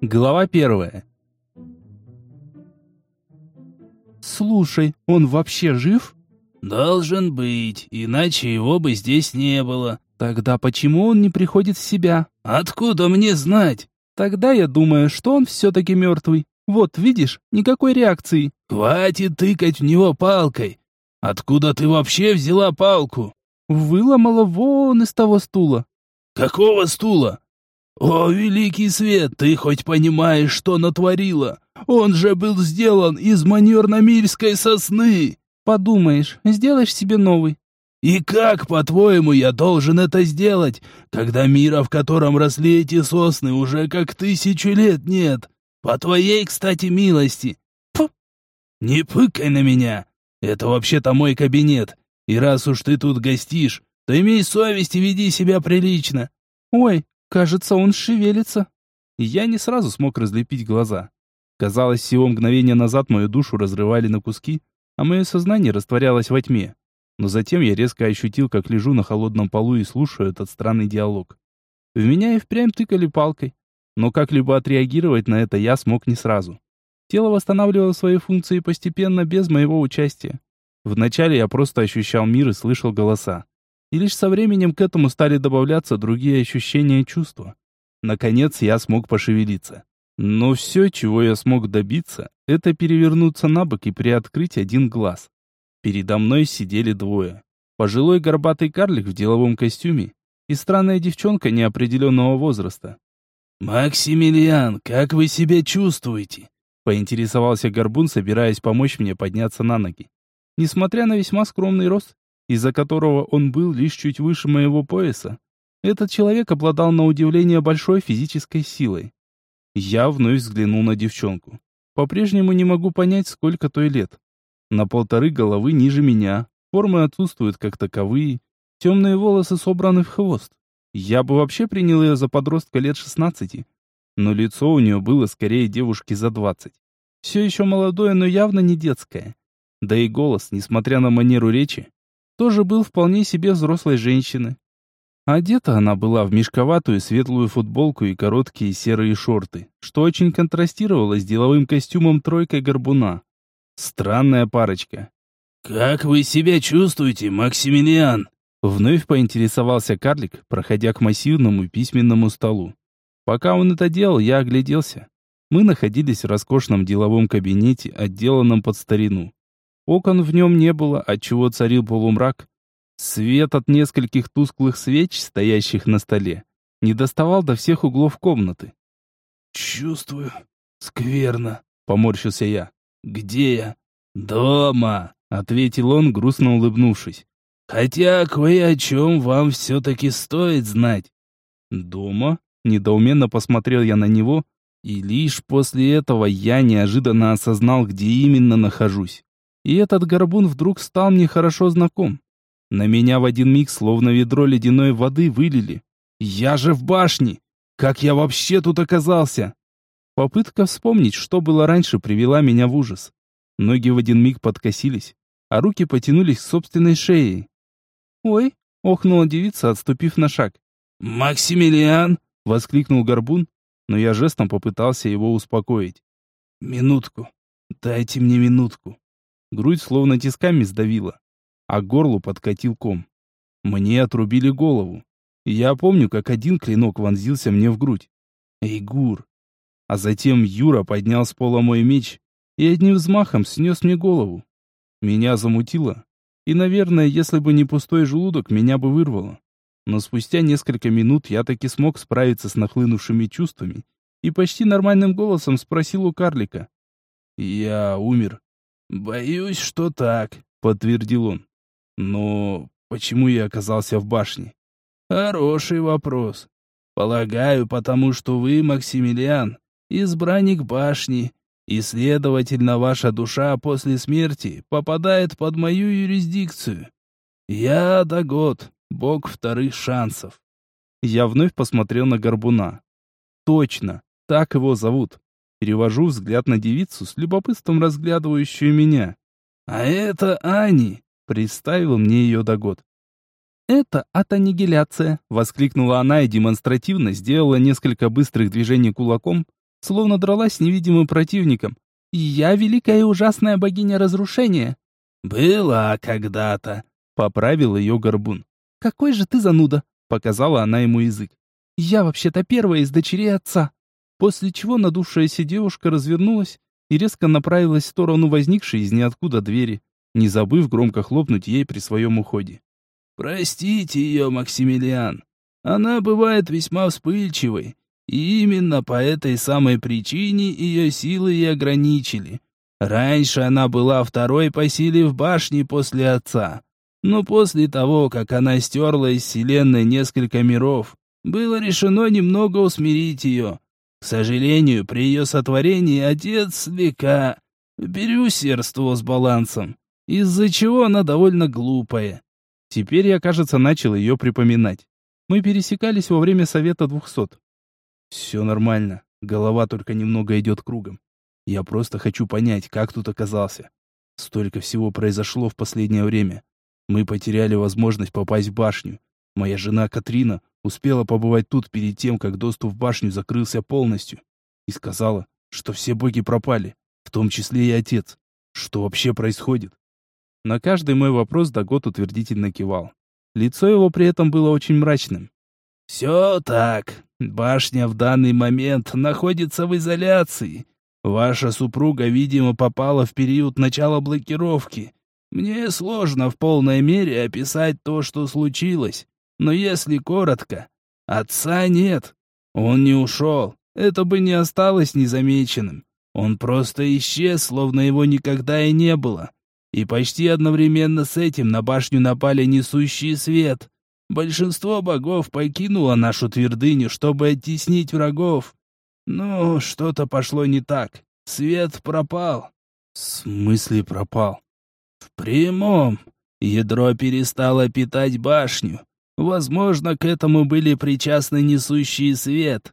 Глава первая. «Слушай, он вообще жив?» «Должен быть, иначе его бы здесь не было». «Тогда почему он не приходит в себя?» «Откуда мне знать?» «Тогда я думаю, что он все-таки мертвый. Вот, видишь, никакой реакции». «Хватит тыкать в него палкой. Откуда ты вообще взяла палку?» «Выломала вон из того стула». «Какого стула?» «О, великий свет, ты хоть понимаешь, что натворила? Он же был сделан из манерно-мильской сосны!» «Подумаешь, сделаешь себе новый». «И как, по-твоему, я должен это сделать, когда мира, в котором росли эти сосны, уже как тысячу лет нет? По твоей, кстати, милости!» Фу! «Не пыкай на меня! Это вообще-то мой кабинет, и раз уж ты тут гостишь, то имей совесть и веди себя прилично!» «Ой, кажется, он шевелится!» Я не сразу смог разлепить глаза. Казалось, всего мгновение назад мою душу разрывали на куски, а мое сознание растворялось во тьме. Но затем я резко ощутил, как лежу на холодном полу и слушаю этот странный диалог. В меня и впрямь тыкали палкой, но как-либо отреагировать на это я смог не сразу. Тело восстанавливало свои функции постепенно, без моего участия. Вначале я просто ощущал мир и слышал голоса. И лишь со временем к этому стали добавляться другие ощущения и чувства. Наконец я смог пошевелиться. Но все, чего я смог добиться, это перевернуться на бок и приоткрыть один глаз. Передо мной сидели двое. Пожилой горбатый карлик в деловом костюме и странная девчонка неопределенного возраста. «Максимилиан, как вы себя чувствуете?» Поинтересовался Горбун, собираясь помочь мне подняться на ноги. Несмотря на весьма скромный рост, из-за которого он был лишь чуть выше моего пояса, этот человек обладал на удивление большой физической силой. Я вновь взглянул на девчонку. По-прежнему не могу понять, сколько той лет. На полторы головы ниже меня, формы отсутствуют как таковые, темные волосы собраны в хвост. Я бы вообще принял ее за подростка лет 16, но лицо у нее было скорее девушки за 20. Все еще молодое, но явно не детское. Да и голос, несмотря на манеру речи, тоже был вполне себе взрослой женщины. Одета она была в мешковатую светлую футболку и короткие серые шорты, что очень контрастировало с деловым костюмом тройкой горбуна. Странная парочка. «Как вы себя чувствуете, Максимилиан?» Вновь поинтересовался карлик, проходя к массивному письменному столу. Пока он это делал, я огляделся. Мы находились в роскошном деловом кабинете, отделанном под старину. Окон в нем не было, отчего царил полумрак, Свет от нескольких тусклых свеч, стоящих на столе, не доставал до всех углов комнаты. «Чувствую. Скверно», — поморщился я. «Где я?» «Дома», — ответил он, грустно улыбнувшись. «Хотя кое о чем вам все-таки стоит знать». «Дома?» — недоуменно посмотрел я на него, и лишь после этого я неожиданно осознал, где именно нахожусь. И этот горбун вдруг стал мне хорошо знаком. На меня в один миг словно ведро ледяной воды вылили. Я же в башне! Как я вообще тут оказался? Попытка вспомнить, что было раньше, привела меня в ужас. Ноги в один миг подкосились, а руки потянулись к собственной шее. «Ой!» — охнула девица, отступив на шаг. «Максимилиан!» — воскликнул Горбун, но я жестом попытался его успокоить. «Минутку. Дайте мне минутку». Грудь словно тисками сдавила а к горлу подкатил ком. Мне отрубили голову. Я помню, как один клинок вонзился мне в грудь. Эйгур. А затем Юра поднял с пола мой меч и одним взмахом снес мне голову. Меня замутило. И, наверное, если бы не пустой желудок, меня бы вырвало. Но спустя несколько минут я таки смог справиться с нахлынувшими чувствами и почти нормальным голосом спросил у карлика. «Я умер». «Боюсь, что так», — подтвердил он. Но почему я оказался в башне? Хороший вопрос. Полагаю, потому что вы, Максимилиан, избранник башни, и, следовательно, ваша душа после смерти попадает под мою юрисдикцию. Я Дагот, бог вторых шансов. Я вновь посмотрел на Горбуна. Точно, так его зовут. Перевожу взгляд на девицу с любопытством разглядывающую меня. А это Ани, Представил мне ее Дагод. «Это атаннигиляция!» — воскликнула она и демонстративно сделала несколько быстрых движений кулаком, словно дралась с невидимым противником. «Я великая и ужасная богиня разрушения!» «Была когда-то», — поправил ее горбун. «Какой же ты зануда!» — показала она ему язык. «Я вообще-то первая из дочерей отца!» После чего надувшаяся девушка развернулась и резко направилась в сторону возникшей из ниоткуда двери, не забыв громко хлопнуть ей при своем уходе. «Простите ее, Максимилиан. Она бывает весьма вспыльчивой, и именно по этой самой причине ее силы и ограничили. Раньше она была второй по силе в башне после отца. Но после того, как она стерла из вселенной несколько миров, было решено немного усмирить ее. К сожалению, при ее сотворении отец слегка переусердствовал с балансом, из-за чего она довольно глупая. Теперь я, кажется, начал ее припоминать. Мы пересекались во время совета двухсот. Все нормально, голова только немного идет кругом. Я просто хочу понять, как тут оказался. Столько всего произошло в последнее время. Мы потеряли возможность попасть в башню. Моя жена Катрина успела побывать тут перед тем, как доступ в башню закрылся полностью. И сказала, что все боги пропали, в том числе и отец. Что вообще происходит? На каждый мой вопрос Дагот утвердительно кивал. Лицо его при этом было очень мрачным. «Все так. Башня в данный момент находится в изоляции. Ваша супруга, видимо, попала в период начала блокировки. Мне сложно в полной мере описать то, что случилось. Но если коротко, отца нет. Он не ушел. Это бы не осталось незамеченным. Он просто исчез, словно его никогда и не было. И почти одновременно с этим на башню напали несущий свет. Большинство богов покинуло нашу твердыню, чтобы оттеснить врагов. Ну, что-то пошло не так. Свет пропал. В смысле пропал? В прямом. Ядро перестало питать башню. Возможно, к этому были причастны несущий свет.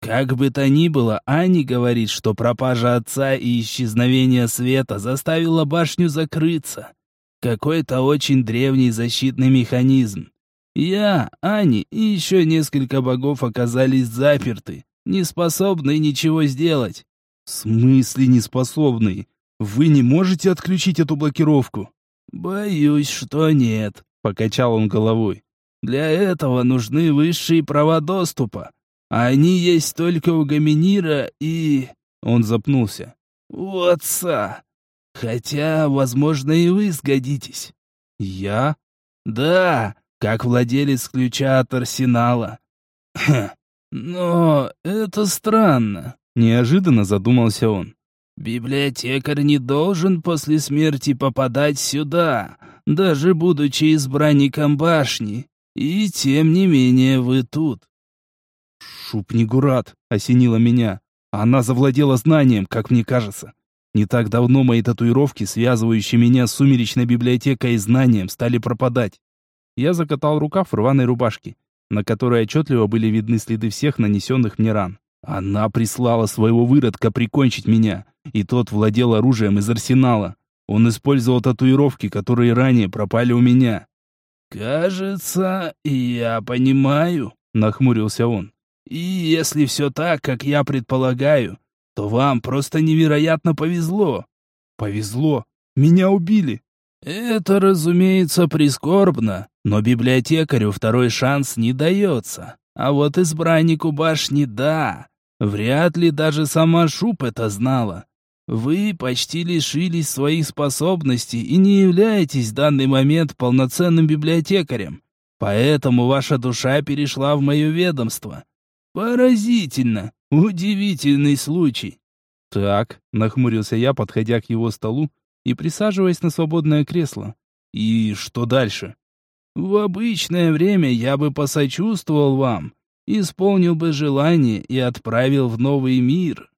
Как бы то ни было, Ани говорит, что пропажа отца и исчезновение света заставило башню закрыться. Какой-то очень древний защитный механизм. Я, Ани и еще несколько богов оказались заперты, не способны ничего сделать. В смысле не способны? Вы не можете отключить эту блокировку? Боюсь, что нет, покачал он головой. Для этого нужны высшие права доступа. Они есть только у Гаминира и... Он запнулся. У отца. Хотя, возможно, и вы сгодитесь. Я? Да, как владелец ключа от арсенала. Хм, но это странно. Неожиданно задумался он. Библиотекарь не должен после смерти попадать сюда, даже будучи избранником башни. И тем не менее вы тут. Шупнигурат осенила меня. Она завладела знанием, как мне кажется. Не так давно мои татуировки, связывающие меня с сумеречной библиотекой и знанием, стали пропадать. Я закатал рукав рваной рубашке, на которой отчетливо были видны следы всех нанесенных мне ран. Она прислала своего выродка прикончить меня, и тот владел оружием из арсенала. Он использовал татуировки, которые ранее пропали у меня. «Кажется, я понимаю», — нахмурился он. «И если все так, как я предполагаю, то вам просто невероятно повезло». «Повезло? Меня убили!» «Это, разумеется, прискорбно, но библиотекарю второй шанс не дается. А вот избраннику башни — да. Вряд ли даже сама Шуп это знала. Вы почти лишились своих способностей и не являетесь в данный момент полноценным библиотекарем. Поэтому ваша душа перешла в мое ведомство. Поразительно, удивительный случай. Так, нахмурился я, подходя к его столу и присаживаясь на свободное кресло. И что дальше? В обычное время я бы посочувствовал вам, исполнил бы желание и отправил в новый мир.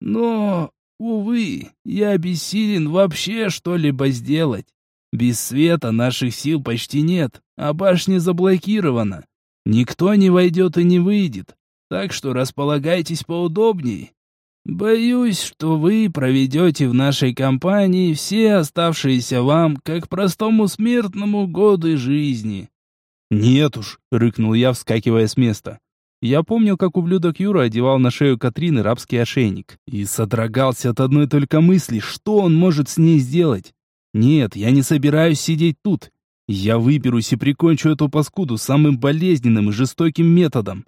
Но Увы, я бессилен вообще что-либо сделать. Без света наших сил почти нет, а башня заблокирована. Никто не войдет и не выйдет, так что располагайтесь поудобнее. Боюсь, что вы проведете в нашей компании все оставшиеся вам, как простому смертному, годы жизни». «Нет уж», — рыкнул я, вскакивая с места. Я помнил, как ублюдок Юра одевал на шею Катрины рабский ошейник. И содрогался от одной только мысли, что он может с ней сделать. Нет, я не собираюсь сидеть тут. Я выберусь и прикончу эту паскуду самым болезненным и жестоким методом.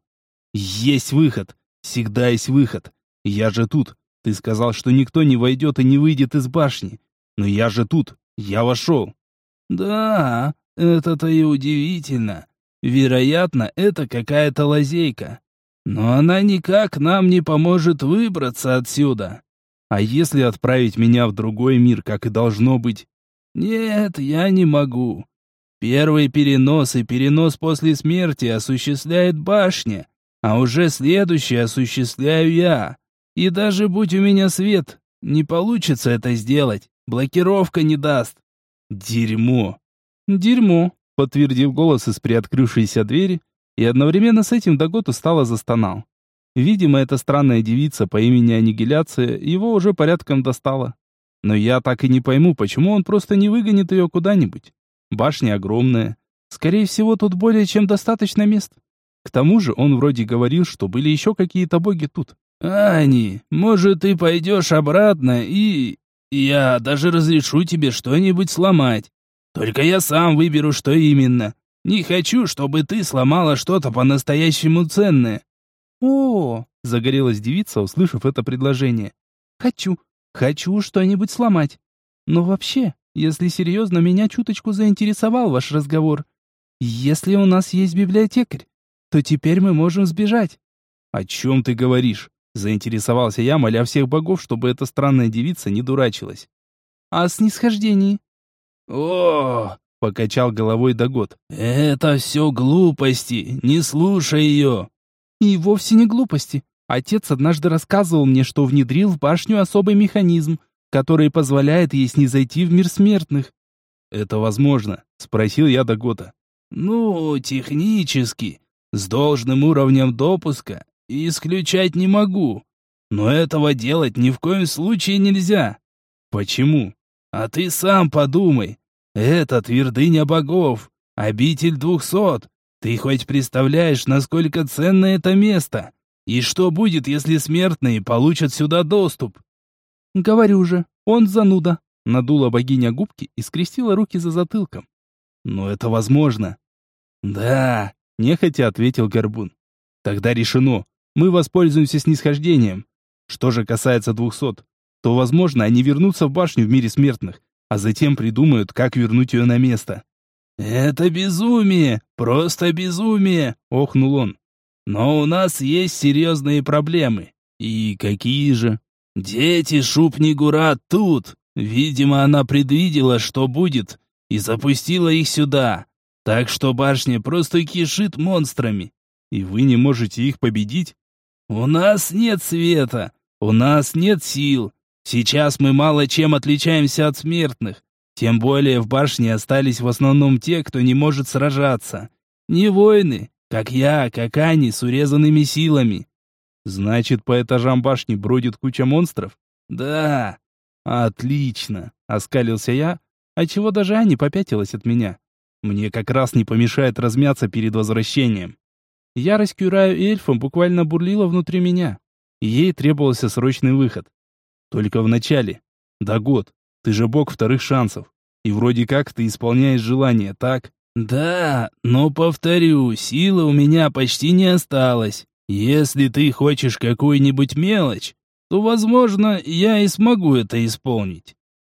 Есть выход. Всегда есть выход. Я же тут. Ты сказал, что никто не войдет и не выйдет из башни. Но я же тут. Я вошел. Да, это-то и удивительно. Вероятно, это какая-то лазейка. Но она никак нам не поможет выбраться отсюда. А если отправить меня в другой мир, как и должно быть? Нет, я не могу. Первый перенос и перенос после смерти осуществляет башня, а уже следующий осуществляю я. И даже будь у меня свет, не получится это сделать. Блокировка не даст. Дерьмо. Дерьмо подтвердил голос из приоткрывшейся двери, и одновременно с этим Дагот устало застонал. Видимо, эта странная девица по имени Аннигиляция его уже порядком достала. Но я так и не пойму, почему он просто не выгонит ее куда-нибудь. Башня огромная. Скорее всего, тут более чем достаточно мест. К тому же он вроде говорил, что были еще какие-то боги тут. «Ани, может, ты пойдешь обратно и... Я даже разрешу тебе что-нибудь сломать. Только я сам выберу, что именно. Не хочу, чтобы ты сломала что-то по-настоящему ценное». «О!» — загорелась девица, услышав это предложение. «Хочу, хочу что-нибудь сломать. Но вообще, если серьезно, меня чуточку заинтересовал ваш разговор. Если у нас есть библиотекарь, то теперь мы можем сбежать». «О чем ты говоришь?» — заинтересовался я, моля всех богов, чтобы эта странная девица не дурачилась. «О снисхождении. «О!» — покачал головой Дагот. «Это все глупости, не слушай ее!» «И вовсе не глупости. Отец однажды рассказывал мне, что внедрил в башню особый механизм, который позволяет ей снизойти в мир смертных». «Это возможно?» — спросил я Дагота. «Ну, технически, с должным уровнем допуска, исключать не могу. Но этого делать ни в коем случае нельзя». «Почему?» А ты сам подумай. Это твердыня богов, обитель двухсот. Ты хоть представляешь, насколько ценно это место? И что будет, если смертные получат сюда доступ? Говорю же, он зануда. Надула богиня губки и скрестила руки за затылком. Но это возможно. Да, нехотя ответил Горбун. Тогда решено. Мы воспользуемся снисхождением. Что же касается двухсот, то, возможно, они вернутся в башню в мире смертных, а затем придумают, как вернуть ее на место. «Это безумие! Просто безумие!» — охнул он. «Но у нас есть серьезные проблемы. И какие же?» «Дети Шупнигура тут. Видимо, она предвидела, что будет, и запустила их сюда. Так что башня просто кишит монстрами. И вы не можете их победить?» «У нас нет света, у нас нет сил, Сейчас мы мало чем отличаемся от смертных. Тем более в башне остались в основном те, кто не может сражаться. Не воины, как я, как они, с урезанными силами. Значит, по этажам башни бродит куча монстров? Да. Отлично, оскалился я, отчего даже Ани попятилась от меня. Мне как раз не помешает размяться перед возвращением. Ярость Кюраю и эльфам буквально бурлила внутри меня. Ей требовался срочный выход. Только в начале. Да год. Ты же бог вторых шансов. И вроде как ты исполняешь желание, так? Да, но повторю, силы у меня почти не осталось. Если ты хочешь какую-нибудь мелочь, то, возможно, я и смогу это исполнить.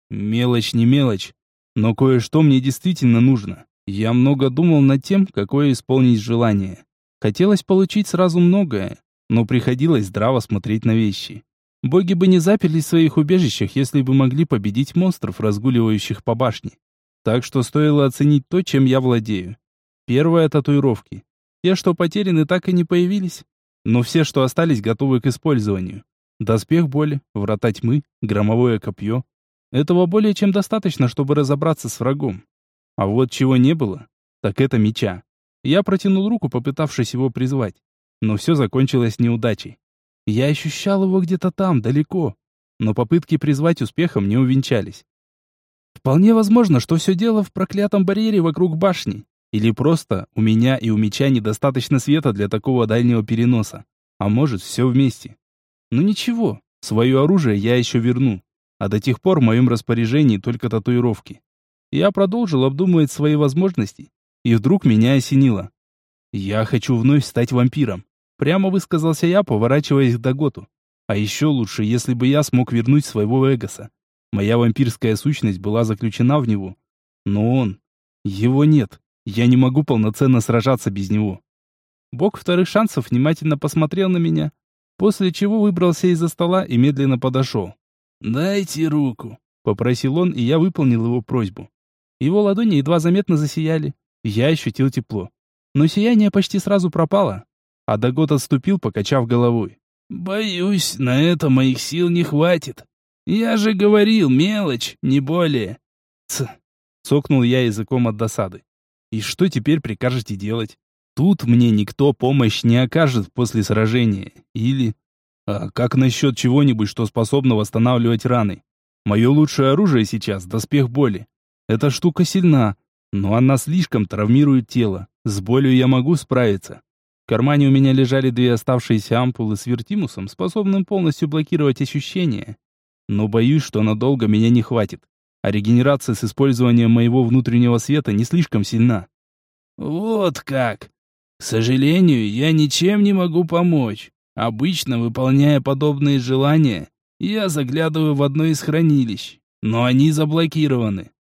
Мелочь не мелочь, но кое-что мне действительно нужно. Я много думал над тем, какое исполнить желание. Хотелось получить сразу многое, но приходилось здраво смотреть на вещи. Боги бы не заперлись в своих убежищах, если бы могли победить монстров, разгуливающих по башне. Так что стоило оценить то, чем я владею. Первое — татуировки. Те, что потеряны, так и не появились. Но все, что остались, готовы к использованию. Доспех боли, врата тьмы, громовое копье. Этого более чем достаточно, чтобы разобраться с врагом. А вот чего не было, так это меча. Я протянул руку, попытавшись его призвать. Но все закончилось неудачей. Я ощущал его где-то там, далеко, но попытки призвать успехом не увенчались. Вполне возможно, что все дело в проклятом барьере вокруг башни. Или просто у меня и у меча недостаточно света для такого дальнего переноса. А может, все вместе. Ну ничего, свое оружие я еще верну. А до тех пор в моем распоряжении только татуировки. Я продолжил обдумывать свои возможности, и вдруг меня осенило. Я хочу вновь стать вампиром. Прямо высказался я, поворачиваясь к Даготу. А еще лучше, если бы я смог вернуть своего Эгоса. Моя вампирская сущность была заключена в него. Но он... Его нет. Я не могу полноценно сражаться без него. Бог вторых шансов внимательно посмотрел на меня, после чего выбрался из-за стола и медленно подошел. «Дайте руку», — попросил он, и я выполнил его просьбу. Его ладони едва заметно засияли. Я ощутил тепло. Но сияние почти сразу пропало. А Дагот отступил, покачав головой. «Боюсь, на это моих сил не хватит. Я же говорил, мелочь, не более». «Ц!» — цокнул я языком от досады. И что теперь прикажете делать? Тут мне никто помощь не окажет после сражения. Или... А как насчет чего-нибудь, что способно восстанавливать раны? Мое лучшее оружие сейчас — доспех боли. Эта штука сильна, но она слишком травмирует тело. С болью я могу справиться. В кармане у меня лежали две оставшиеся ампулы с вертимусом, способным полностью блокировать ощущения. Но боюсь, что надолго меня не хватит а регенерация с использованием моего внутреннего света не слишком сильна. Вот как. К сожалению, я ничем не могу помочь. Обычно, выполняя подобные желания, я заглядываю в одно из хранилищ, но они заблокированы.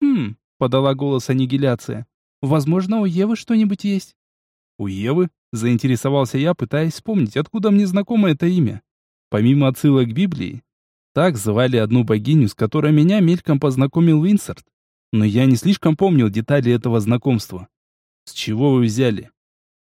Хм, подала голос аннигиляция. Возможно, у Евы что-нибудь есть. У Евы? Заинтересовался я, пытаясь вспомнить, откуда мне знакомо это имя. Помимо отсылок к Библии, так звали одну богиню, с которой меня мельком познакомил Винсорт. Но я не слишком помнил детали этого знакомства. С чего вы взяли?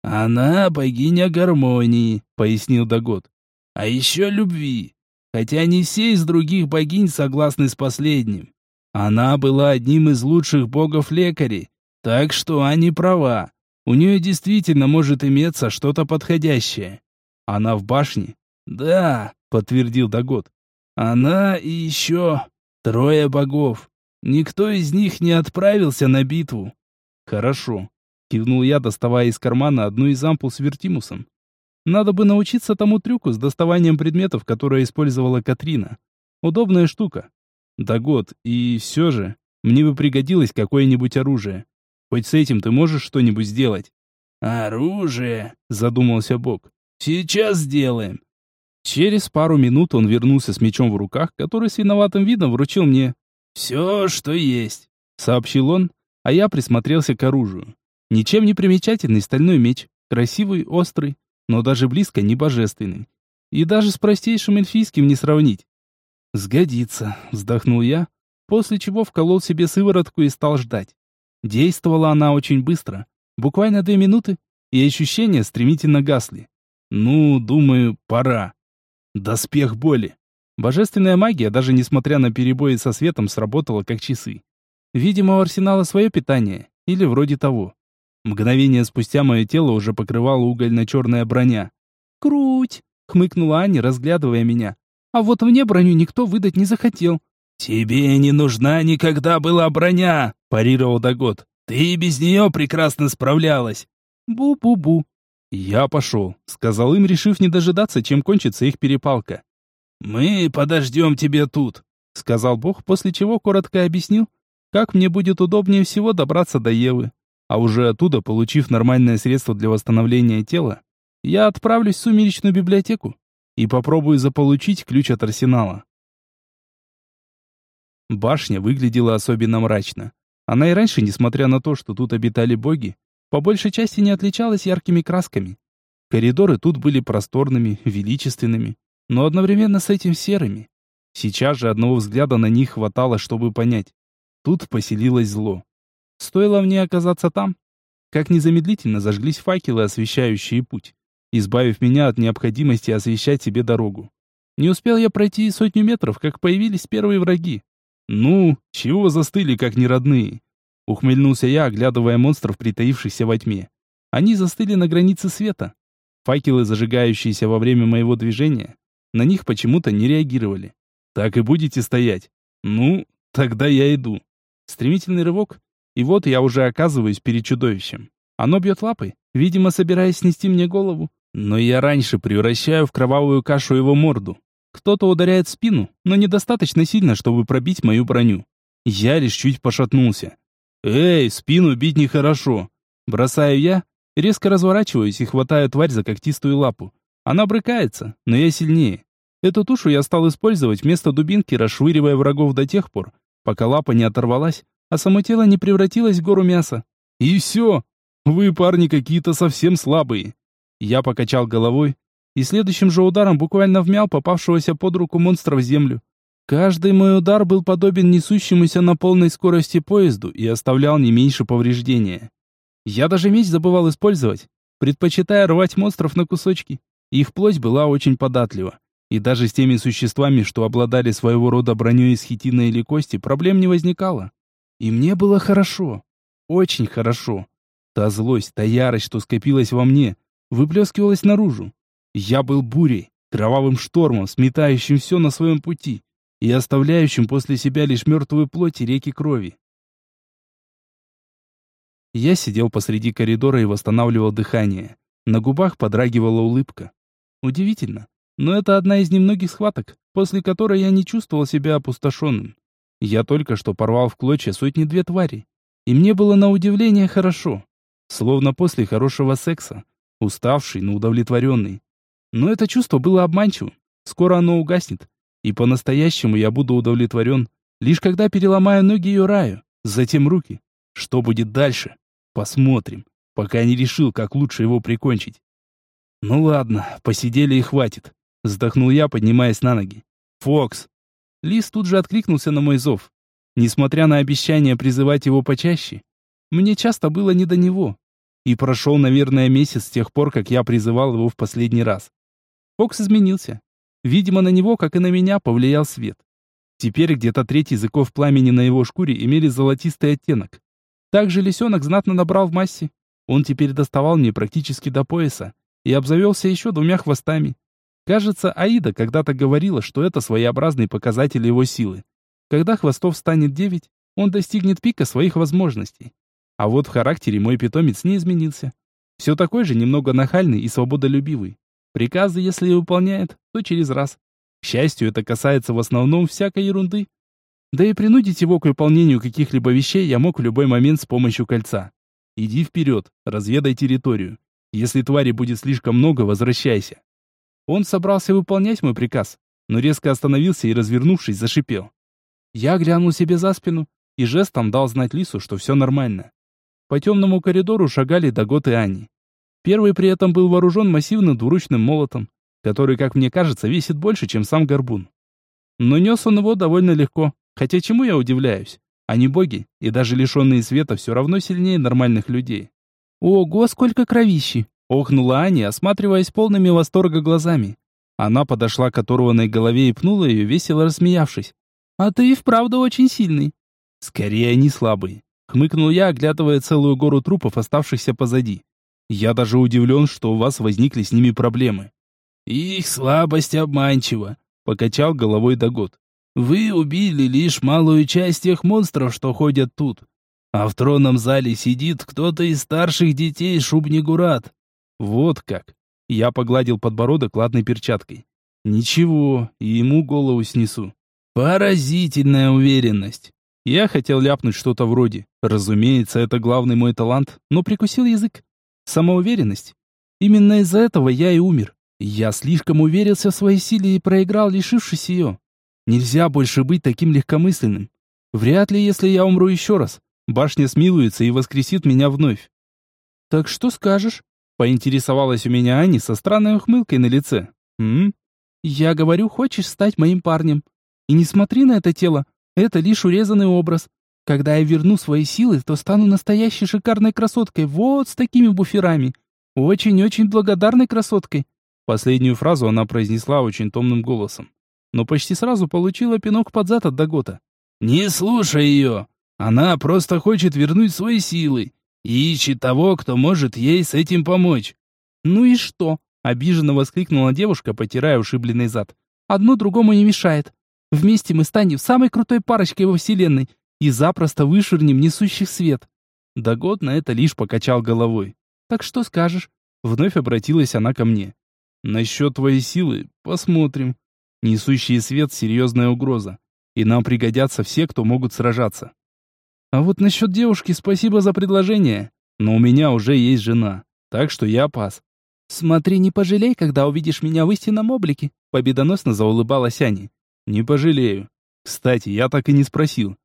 Она богиня гармонии, пояснил Дагот. А еще любви. Хотя не все из других богинь согласны с последним. Она была одним из лучших богов-лекарей, так что они права. У нее действительно может иметься что-то подходящее. Она в башне? Да, подтвердил Дагот. Она и еще трое богов. Никто из них не отправился на битву. Хорошо. Кивнул я, доставая из кармана одну из ампул с вертимусом. Надо бы научиться тому трюку с доставанием предметов, которое использовала Катрина. Удобная штука. Да год, и все же, мне бы пригодилось какое-нибудь оружие. Хоть с этим ты можешь что-нибудь сделать? Оружие, задумался Бог. Сейчас сделаем. Через пару минут он вернулся с мечом в руках, который с виноватым видом вручил мне. «Все, что есть», — сообщил он, а я присмотрелся к оружию. Ничем не примечательный стальной меч, красивый, острый, но даже близко не божественный. И даже с простейшим эльфийским не сравнить. «Сгодится», — вздохнул я, после чего вколол себе сыворотку и стал ждать. Действовала она очень быстро, буквально две минуты, и ощущения стремительно гасли. «Ну, думаю, пора». Доспех боли. Божественная магия, даже несмотря на перебои со светом, сработала как часы. Видимо, у арсенала свое питание, или вроде того. Мгновение спустя мое тело уже покрывало угольно-черная броня. «Круть!» — хмыкнула Аня, разглядывая меня. «А вот мне броню никто выдать не захотел». «Тебе не нужна никогда была броня!» — парировал Дагот. «Ты без нее прекрасно справлялась!» «Бу-бу-бу!» «Я пошел», — сказал им, решив не дожидаться, чем кончится их перепалка. «Мы подождем тебя тут», — сказал Бог, после чего коротко объяснил, как мне будет удобнее всего добраться до Евы. А уже оттуда, получив нормальное средство для восстановления тела, я отправлюсь в сумеречную библиотеку и попробую заполучить ключ от арсенала. Башня выглядела особенно мрачно. Она и раньше, несмотря на то, что тут обитали боги, по большей части не отличалась яркими красками. Коридоры тут были просторными, величественными, но одновременно с этим серыми. Сейчас же одного взгляда на них хватало, чтобы понять. Тут поселилось зло. Стоило мне оказаться там, как незамедлительно зажглись факелы, освещающие путь, избавив меня от необходимости освещать себе дорогу. Не успел я пройти сотню метров, как появились первые враги. Ну, чего застыли, как неродные? Ухмыльнулся я, оглядывая монстров, притаившихся во тьме. Они застыли на границе света. Факелы, зажигающиеся во время моего движения, на них почему-то не реагировали. Так и будете стоять. Ну, тогда я иду. Стремительный рывок, И вот я уже оказываюсь перед чудовищем. Оно бьет лапой, видимо, собираясь снести мне голову. Но я раньше превращаю в кровавую кашу его морду. Кто-то ударяет спину, но недостаточно сильно, чтобы пробить мою броню. Я лишь чуть пошатнулся. «Эй, спину бить нехорошо!» Бросаю я, резко разворачиваюсь и хватаю тварь за когтистую лапу. Она брыкается, но я сильнее. Эту тушу я стал использовать вместо дубинки, расшвыривая врагов до тех пор, пока лапа не оторвалась, а само тело не превратилось в гору мяса. И все. Вы, парни, какие-то совсем слабые. Я покачал головой и следующим же ударом буквально вмял попавшегося под руку монстра в землю. Каждый мой удар был подобен несущемуся на полной скорости поезду и оставлял не меньше повреждения. Я даже меч забывал использовать, предпочитая рвать монстров на кусочки. Их плоть была очень податлива. И даже с теми существами, что обладали своего рода броней из хитина или кости, проблем не возникало. И мне было хорошо. Очень хорошо. Та злость, та ярость, что скопилась во мне, выплескивалась наружу. Я был бурей, кровавым штормом, сметающим все на своем пути и оставляющим после себя лишь мертвую плоть и реки крови. Я сидел посреди коридора и восстанавливал дыхание. На губах подрагивала улыбка. Удивительно, но это одна из немногих схваток, после которой я не чувствовал себя опустошенным. Я только что порвал в клочья сотни-две твари, и мне было на удивление хорошо, словно после хорошего секса, уставший, но удовлетворенный. Но это чувство было обманчивым. Скоро оно угаснет, и по-настоящему я буду удовлетворен, лишь когда переломаю ноги ее раю, затем руки. Что будет дальше? Посмотрим, пока не решил, как лучше его прикончить. Ну ладно, посидели и хватит. Вздохнул я, поднимаясь на ноги. Фокс. Лис тут же откликнулся на мой зов. Несмотря на обещание призывать его почаще, мне часто было не до него. И прошел, наверное, месяц с тех пор, как я призывал его в последний раз. Фокс изменился. Видимо, на него, как и на меня, повлиял свет. Теперь где-то треть языков пламени на его шкуре имели золотистый оттенок. Также лисенок знатно набрал в массе. Он теперь доставал мне практически до пояса и обзавелся еще двумя хвостами. Кажется, Аида когда-то говорила, что это своеобразный показатель его силы. Когда хвостов станет девять, он достигнет пика своих возможностей. А вот в характере мой питомец не изменился. Все такой же немного нахальный и свободолюбивый. Приказы, если и выполняет, то через раз. К счастью, это касается в основном всякой ерунды. Да и принудить его к выполнению каких-либо вещей я мог в любой момент с помощью кольца. Иди вперед, разведай территорию. Если твари будет слишком много, возвращайся. Он собрался выполнять мой приказ, но резко остановился и, развернувшись, зашипел. Я глянул себе за спину и жестом дал знать Лису, что все нормально. По темному коридору шагали Дагот и Ани. Первый при этом был вооружен массивным двуручным молотом, который, как мне кажется, весит больше, чем сам горбун. Но нес он его довольно легко, хотя чему я удивляюсь? Они боги, и даже лишенные света все равно сильнее нормальных людей. «Ого, сколько кровищи!» — охнула Аня, осматриваясь полными восторга глазами. Она подошла к оторванной голове и пнула ее, весело рассмеявшись. «А ты и вправду очень сильный». «Скорее они слабые. Хмыкнул я, оглядывая целую гору трупов, оставшихся позади. Я даже удивлен, что у вас возникли с ними проблемы. Их слабость обманчива, покачал головой Дагот. Вы убили лишь малую часть тех монстров, что ходят тут. А в тронном зале сидит кто-то из старших детей Шубнигурат. Вот как. Я погладил подбородок ладной перчаткой. Ничего, ему голову снесу. Поразительная уверенность. Я хотел ляпнуть что-то вроде «Разумеется, это главный мой талант», но прикусил язык. Самоуверенность. Именно из-за этого я и умер. Я слишком уверился в своей силе и проиграл, лишившись ее. Нельзя больше быть таким легкомысленным. Вряд ли, если я умру еще раз, башня смилуется и воскресит меня вновь. «Так что скажешь?» — поинтересовалась у меня Ани со странной ухмылкой на лице. «М? Я говорю, хочешь стать моим парнем. И не смотри на это тело, это лишь урезанный образ. Когда я верну свои силы, то стану настоящей шикарной красоткой, вот с такими буферами. Очень-очень благодарной красоткой. Последнюю фразу она произнесла очень томным голосом. Но почти сразу получила пинок под зад от Дагота. «Не слушай ее! Она просто хочет вернуть свои силы и ищет того, кто может ей с этим помочь». «Ну и что?» — обиженно воскликнула девушка, потирая ушибленный зад. «Одно другому не мешает. Вместе мы станем самой крутой парочкой во вселенной. И запросто вышвырнем несущих свет. Дагод на это лишь покачал головой. Так что скажешь? Вновь обратилась она ко мне. Насчет твоей силы посмотрим. Несущий свет — серьезная угроза. И нам пригодятся все, кто могут сражаться. А вот насчет девушки спасибо за предложение. Но у меня уже есть жена. Так что я пас. «Смотри, не пожалей, когда увидишь меня в истинном облике», победоносно заулыбалась Ани. «Не пожалею. Кстати, я так и не спросил.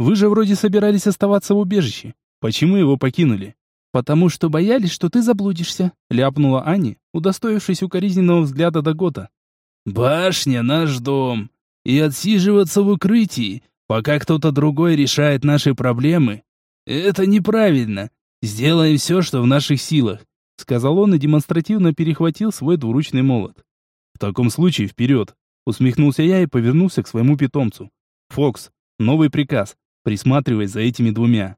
Вы же вроде собирались оставаться в убежище. Почему его покинули?» «Потому что боялись, что ты заблудишься», ляпнула Ани, удостоившись укоризненного взгляда Дагота. «Башня — наш дом, и отсиживаться в укрытии, пока кто-то другой решает наши проблемы, это неправильно. Сделаем все, что в наших силах сказал он и демонстративно перехватил свой двуручный молот. В таком случае вперед, усмехнулся я и повернулся к своему питомцу. Фокс, новый приказ. Присматривай за этими двумя.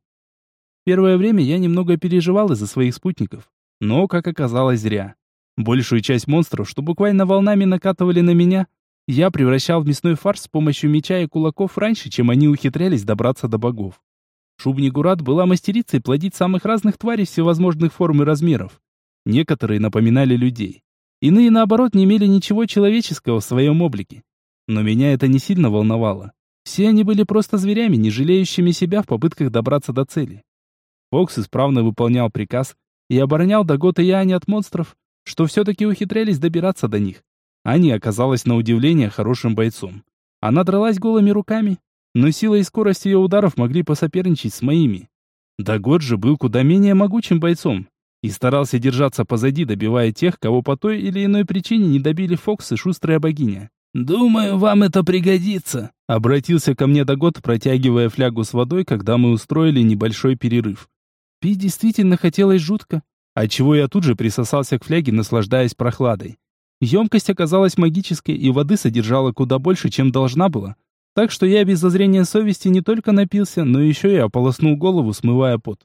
Первое время я немного переживал из-за своих спутников, но, как оказалось, зря. Большую часть монстров, что буквально волнами накатывали на меня, я превращал в мясной фарш с помощью меча и кулаков раньше, чем они ухитрялись добраться до богов. Шубнигурат была мастерицей плодить самых разных тварей всевозможных форм и размеров. Некоторые напоминали людей. Иные, наоборот, не имели ничего человеческого в своем облике. Но меня это не сильно волновало. Все они были просто зверями, не жалеющими себя в попытках добраться до цели. Фокс исправно выполнял приказ и оборонял Дагота и Ани от монстров, что все-таки ухитрялись добираться до них. Ани оказалась на удивление хорошим бойцом. Она дралась голыми руками, но сила и скорость ее ударов могли посоперничать с моими. Дагот же был куда менее могучим бойцом, и старался держаться позади, добивая тех, кого по той или иной причине не добили Фокс и шустрая богиня. «Думаю, вам это пригодится», — обратился ко мне Дагот, протягивая флягу с водой, когда мы устроили небольшой перерыв. Пить действительно хотелось жутко, отчего я тут же присосался к фляге, наслаждаясь прохладой. Емкость оказалась магической, и воды содержала куда больше, чем должна была, так что я без зазрения совести не только напился, но еще и ополоснул голову, смывая пот.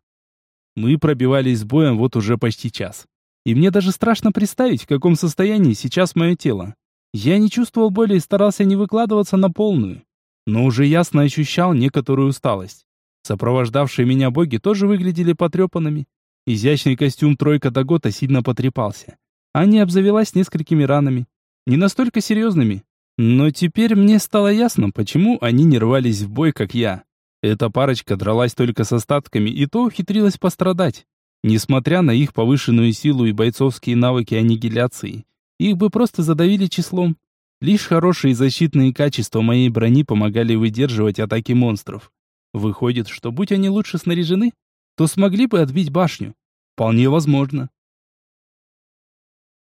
Мы пробивались с боем вот уже почти час. И мне даже страшно представить, в каком состоянии сейчас мое тело. Я не чувствовал боли и старался не выкладываться на полную. Но уже ясно ощущал некоторую усталость. Сопровождавшие меня боги тоже выглядели потрепанными. Изящный костюм тройка Дагота сильно потрепался. Ани обзавелась несколькими ранами. Не настолько серьезными. Но теперь мне стало ясно, почему они не рвались в бой, как я. Эта парочка дралась только с остатками и то ухитрилась пострадать. Несмотря на их повышенную силу и бойцовские навыки аннигиляции, их бы просто задавили числом. Лишь хорошие защитные качества моей брони помогали выдерживать атаки монстров. Выходит, что будь они лучше снаряжены, то смогли бы отбить башню. Вполне возможно.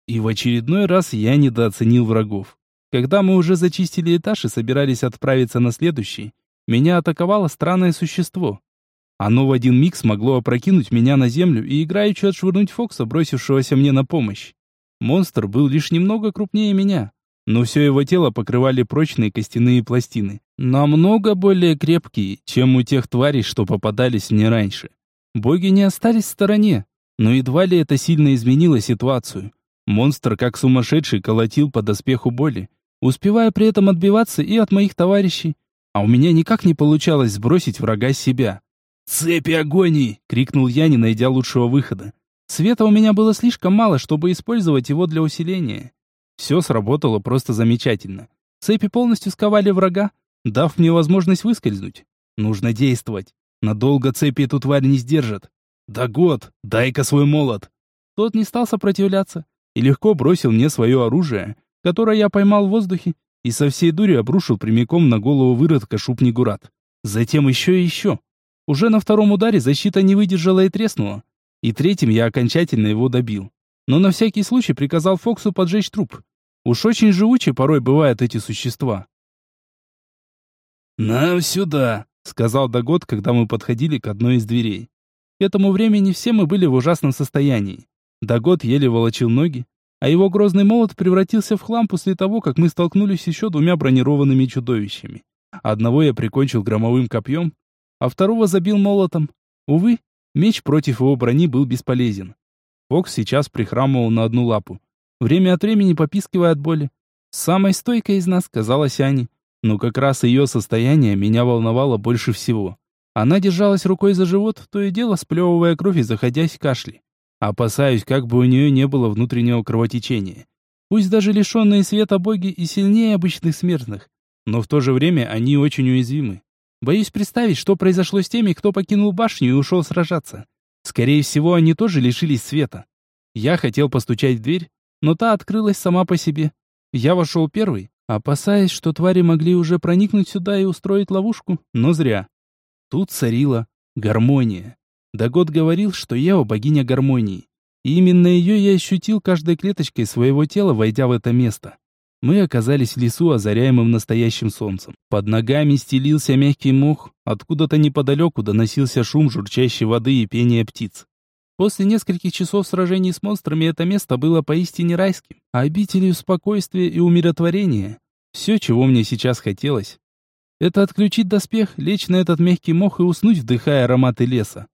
И в очередной раз я недооценил врагов. Когда мы уже зачистили этаж и собирались отправиться на следующий, меня атаковало странное существо. Оно в один миг смогло опрокинуть меня на землю и играючи отшвырнуть Фокса, бросившегося мне на помощь. Монстр был лишь немного крупнее меня, но все его тело покрывали прочные костяные пластины, намного более крепкие, чем у тех тварей, что попадались мне раньше. Боги не остались в стороне, но едва ли это сильно изменило ситуацию. Монстр, как сумасшедший, колотил по доспеху боли, успевая при этом отбиваться и от моих товарищей, а у меня никак не получалось сбросить врага с себя. «Цепи агонии!» — крикнул я, не найдя лучшего выхода. Света у меня было слишком мало, чтобы использовать его для усиления. Все сработало просто замечательно. Цепи полностью сковали врага, дав мне возможность выскользнуть. Нужно действовать. Надолго цепи эту тварь не сдержат. Да год, дай-ка свой молот. Тот не стал сопротивляться и легко бросил мне свое оружие, которое я поймал в воздухе и со всей дури обрушил прямиком на голову выродка Шупнигурат. Затем еще и еще. Уже на втором ударе защита не выдержала и треснула. И третьим я окончательно его добил. Но на всякий случай приказал Фоксу поджечь труп. Уж очень живучи порой бывают эти существа. «Нам сюда», — сказал Дагод, когда мы подходили к одной из дверей. К этому времени все мы были в ужасном состоянии. Дагод еле волочил ноги, а его грозный молот превратился в хлам после того, как мы столкнулись еще двумя бронированными чудовищами. Одного я прикончил громовым копьем, а второго забил молотом. Увы, меч против его брони был бесполезен. Фокс сейчас прихрамывал на одну лапу, время от времени попискивая от боли. Самой стойкой из нас казалась Ани, Но как раз ее состояние меня волновало больше всего. Она держалась рукой за живот, то и дело сплевывая кровь и заходясь в кашли. Опасаюсь, как бы у нее не было внутреннего кровотечения. Пусть даже лишенные света боги и сильнее обычных смертных, но в то же время они очень уязвимы. Боюсь представить, что произошло с теми, кто покинул башню и ушел сражаться. Скорее всего, они тоже лишились света. Я хотел постучать в дверь, но та открылась сама по себе. Я вошел первый, опасаясь, что твари могли уже проникнуть сюда и устроить ловушку, но зря. Тут царила гармония. Дагод говорил, что Ева богиня гармонии. И именно ее я ощутил каждой клеточкой своего тела, войдя в это место. Мы оказались в лесу, озаряемым настоящим солнцем. Под ногами стелился мягкий мох, откуда-то неподалеку доносился шум журчащей воды и пение птиц. После нескольких часов сражений с монстрами это место было поистине райским, обителью спокойствия и умиротворения. Все, чего мне сейчас хотелось, это отключить доспех, лечь на этот мягкий мох и уснуть, вдыхая ароматы леса.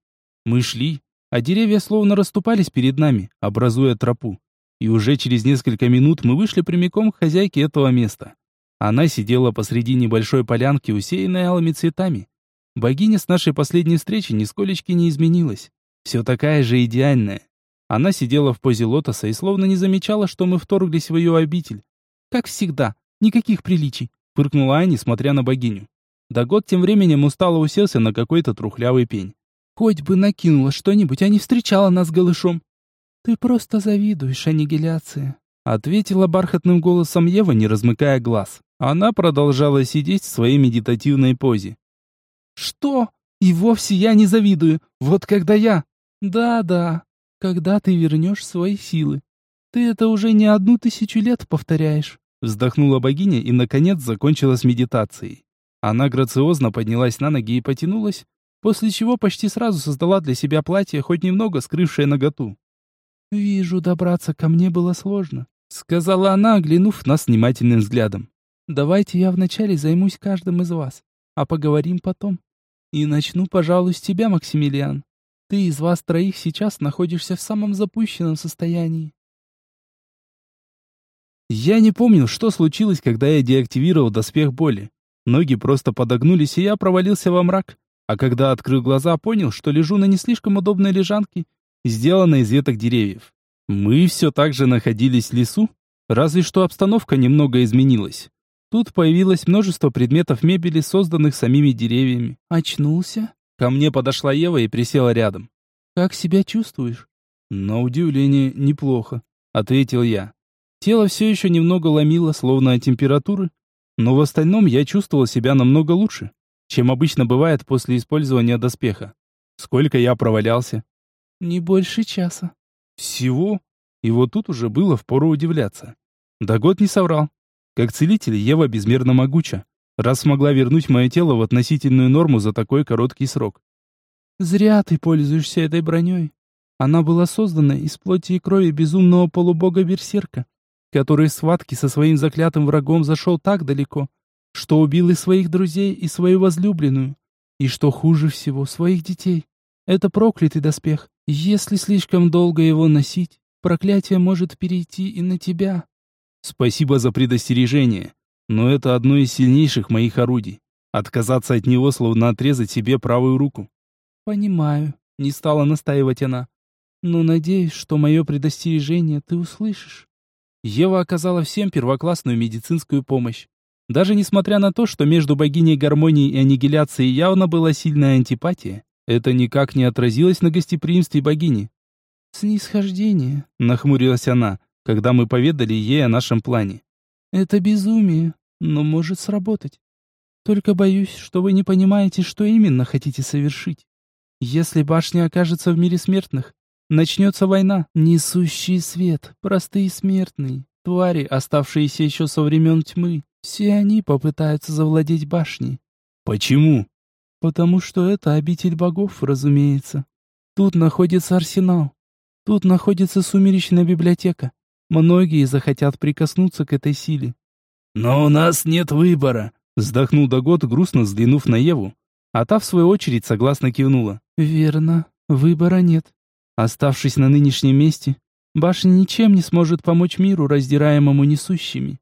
Мы шли, а деревья словно расступались перед нами, образуя тропу и уже через несколько минут мы вышли прямиком к хозяйке этого места. Она сидела посреди небольшой полянки, усеянной алыми цветами. Богиня с нашей последней встречи нисколечки не изменилась. Все такая же идеальная. Она сидела в позе лотоса и словно не замечала, что мы вторглись в ее обитель. «Как всегда, никаких приличий», — фыркнула Аня, смотря на богиню. Дагод тем временем устало уселся на какой-то трухлявый пень. «Хоть бы накинула что-нибудь, а не встречала нас голышом. «Ты просто завидуешь аннигиляции», — ответила бархатным голосом Ева, не размыкая глаз. Она продолжала сидеть в своей медитативной позе. «Что? И вовсе я не завидую. Вот когда я...» «Да-да, когда ты вернешь свои силы. Ты это уже не одну тысячу лет повторяешь», — вздохнула богиня и, наконец, закончила с медитацией. Она грациозно поднялась на ноги и потянулась, после чего почти сразу создала для себя платье, хоть немного скрывшее наготу. «Вижу, добраться ко мне было сложно», — сказала она, оглянув нас внимательным взглядом. «Давайте я вначале займусь каждым из вас, а поговорим потом. И начну, пожалуй, с тебя, Максимилиан. Ты из вас троих сейчас находишься в самом запущенном состоянии». Я не помнил, что случилось, когда я деактивировал доспех боли. Ноги просто подогнулись, и я провалился во мрак. А когда открыл глаза, понял, что лежу на не слишком удобной лежанке сделана из веток деревьев. Мы все так же находились в лесу, разве что обстановка немного изменилась. Тут появилось множество предметов мебели, созданных самими деревьями. «Очнулся?» Ко мне подошла Ева и присела рядом. «Как себя чувствуешь?» «На удивление, неплохо», — ответил я. Тело все еще немного ломило, словно от температуры, но в остальном я чувствовал себя намного лучше, чем обычно бывает после использования доспеха. Сколько я провалялся? Не больше часа. Всего? И вот тут уже было впору удивляться. Да год не соврал. Как целитель Ева безмерно могуча, раз смогла вернуть мое тело в относительную норму за такой короткий срок. Зря ты пользуешься этой броней. Она была создана из плоти и крови безумного полубога-берсерка, который в схватке со своим заклятым врагом зашел так далеко, что убил и своих друзей, и свою возлюбленную, и, что хуже всего, своих детей. Это проклятый доспех. Если слишком долго его носить, проклятие может перейти и на тебя. Спасибо за предостережение, но это одно из сильнейших моих орудий. Отказаться от него, словно отрезать себе правую руку. Понимаю, не стала настаивать она. Но надеюсь, что мое предостережение ты услышишь. Ева оказала всем первоклассную медицинскую помощь. Даже несмотря на то, что между богиней гармонии и аннигиляцией явно была сильная антипатия, это никак не отразилось на гостеприимстве богини. «Снисхождение», — нахмурилась она, когда мы поведали ей о нашем плане. «Это безумие, но может сработать. Только боюсь, что вы не понимаете, что именно хотите совершить. Если башня окажется в мире смертных, начнется война. Несущий свет, простые смертные, твари, оставшиеся еще со времен тьмы, все они попытаются завладеть башней. Почему? Потому что это обитель богов, разумеется. Тут находится арсенал. Тут находится сумеречная библиотека. Многие захотят прикоснуться к этой силе. «Но у нас нет выбора», — вздохнул Дагот, грустно взглянув на Еву. А та, в свою очередь, согласно кивнула. «Верно, выбора нет. Оставшись на нынешнем месте, башня ничем не сможет помочь миру, раздираемому несущими.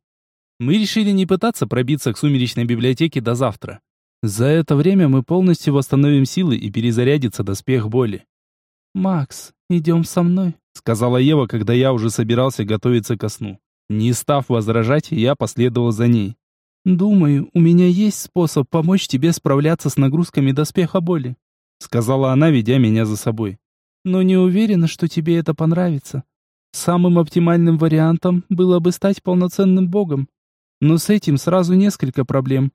Мы решили не пытаться пробиться к сумеречной библиотеке до завтра. За это время мы полностью восстановим силы и перезарядится доспех боли. «Макс, идем со мной», — сказала Ева, когда я уже собирался готовиться ко сну. Не став возражать, я последовал за ней. «Думаю, у меня есть способ помочь тебе справляться с нагрузками доспеха боли», — сказала она, ведя меня за собой. «Но не уверена, что тебе это понравится. Самым оптимальным вариантом было бы стать полноценным богом. Но с этим сразу несколько проблем.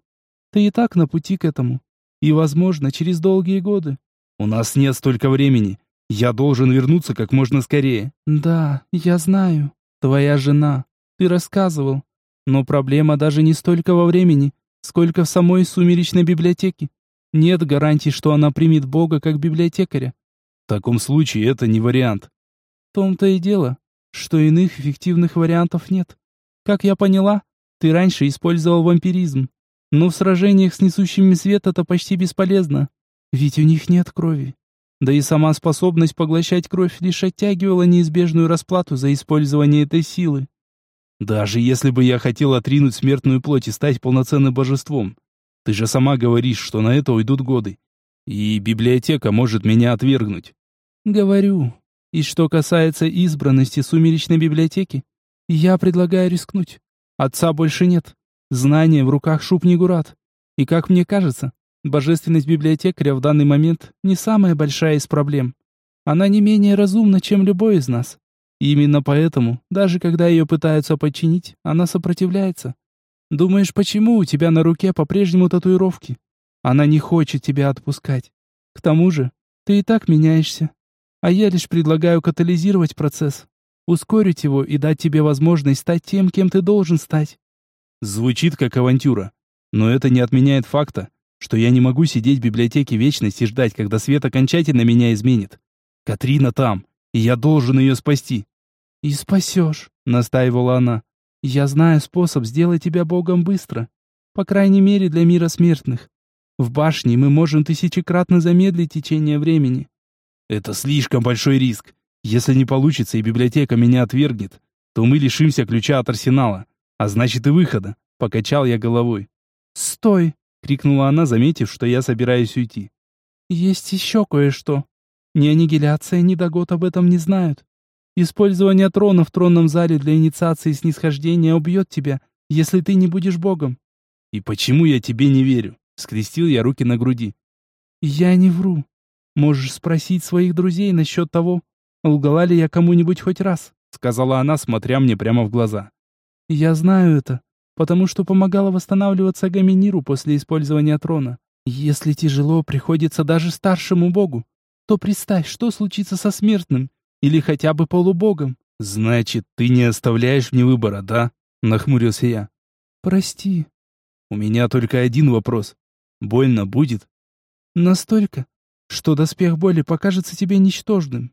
Ты и так на пути к этому. И, возможно, через долгие годы. У нас нет столько времени. Я должен вернуться как можно скорее. Да, я знаю. Твоя жена. Ты рассказывал. Но проблема даже не столько во времени, сколько в самой сумеречной библиотеке. Нет гарантий, что она примет Бога как библиотекаря. В таком случае это не вариант. В том-то и дело, что иных эффективных вариантов нет. Как я поняла, ты раньше использовал вампиризм. Но в сражениях с несущими свет это почти бесполезно. Ведь у них нет крови. Да и сама способность поглощать кровь лишь оттягивала неизбежную расплату за использование этой силы. Даже если бы я хотел отринуть смертную плоть и стать полноценным божеством, ты же сама говоришь, что на это уйдут годы. И библиотека может меня отвергнуть. Говорю. И что касается избранности сумеречной библиотеки, я предлагаю рискнуть. Отца больше нет. Знания в руках Шуб-Нигурат. И, как мне кажется, божественность библиотекаря в данный момент не самая большая из проблем. Она не менее разумна, чем любой из нас. И именно поэтому, даже когда ее пытаются подчинить, она сопротивляется. Думаешь, почему у тебя на руке по-прежнему татуировки? Она не хочет тебя отпускать. К тому же, ты и так меняешься. А я лишь предлагаю катализировать процесс, ускорить его и дать тебе возможность стать тем, кем ты должен стать. Звучит как авантюра, но это не отменяет факта, что я не могу сидеть в библиотеке вечности и ждать, когда свет окончательно меня изменит. Катрина там, и я должен ее спасти. «И спасешь», — настаивала она. «Я знаю способ сделать тебя богом быстро. По крайней мере, для мира смертных. В башне мы можем тысячекратно замедлить течение времени». «Это слишком большой риск. Если не получится и библиотека меня отвергнет, то мы лишимся ключа от арсенала, а значит и выхода», — покачал я головой. «Стой!» — крикнула она, заметив, что я собираюсь уйти. «Есть еще кое-что. Ни аннигиляция, ни Дагот об этом не знают. Использование трона в тронном зале для инициации снисхождения убьет тебя, если ты не будешь богом. И почему я тебе не верю? Скрестил я руки на груди. Я не вру. Можешь спросить своих друзей насчет того, лгала ли я кому-нибудь хоть раз, сказала она, смотря мне прямо в глаза. Я знаю это, потому что помогала восстанавливаться Гаминиру после использования трона. Если тяжело приходится даже старшему богу, то представь, что случится со смертным, или хотя бы полубогом. Значит, ты не оставляешь мне выбора, да? Нахмурился я. Прости. У меня только один вопрос. Больно будет? Настолько, что доспех боли покажется тебе ничтожным.